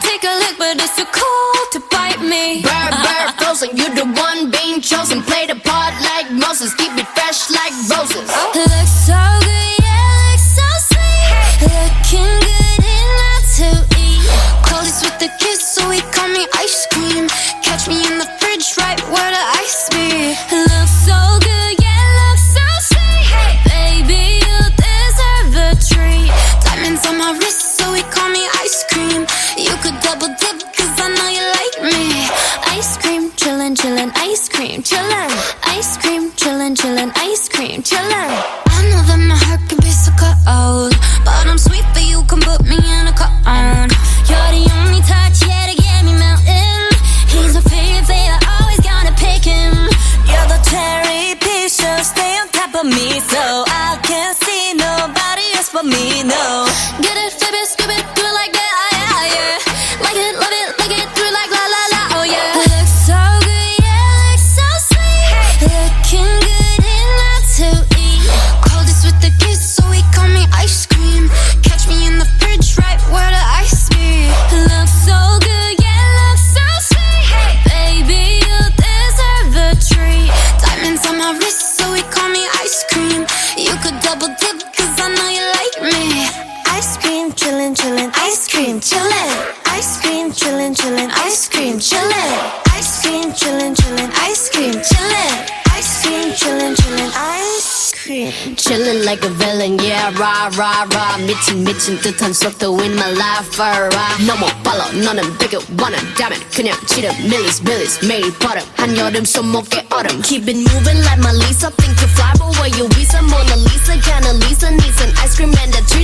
take a lick, but it's too cold to bite me. Bird, bird, frozen, you the one being chosen. Play the part like Moses, keep it fresh like roses. Oh. Looks so good, yeah, looks so sweet. Hey. Looking good in that to eat. Call this with the kiss, so he call me ice cream. Catch me in double dip, cause I know you like me. Ice cream, chillin', chillin', ice cream, chillin'. Ice cream, chillin', chillin', ice cream, chillin'. I know that my heart can be so cold, but I'm sweet, but you can put me in a cone. You're the only touch, yeah, to get me melting. He's my favorite, favorite, always gonna pick him. You're the cherry piece, so stay on top of me so I can't see nobody else but me, no. cream, chillin'. Ice cream, chillin', chillin', ice cream, chillin'. Ice cream, chillin', chillin', ice cream, chillin'. Ice cream, chillin', chillin', ice cream. Chillin' like a villain, yeah, rah, rah, rah. 미친, 미친 듯한 속도 in my life, alright. 너무 빨라, 너는 되게 원한다면 그냥 지름, 밀리스, 밀리스, 매일 버릇. 한여름 손목에 얼음. Keep it moving like my Lisa. Think you fly, but where you visa? Mona Lisa, kinda Lisa, needs an ice cream and a treat.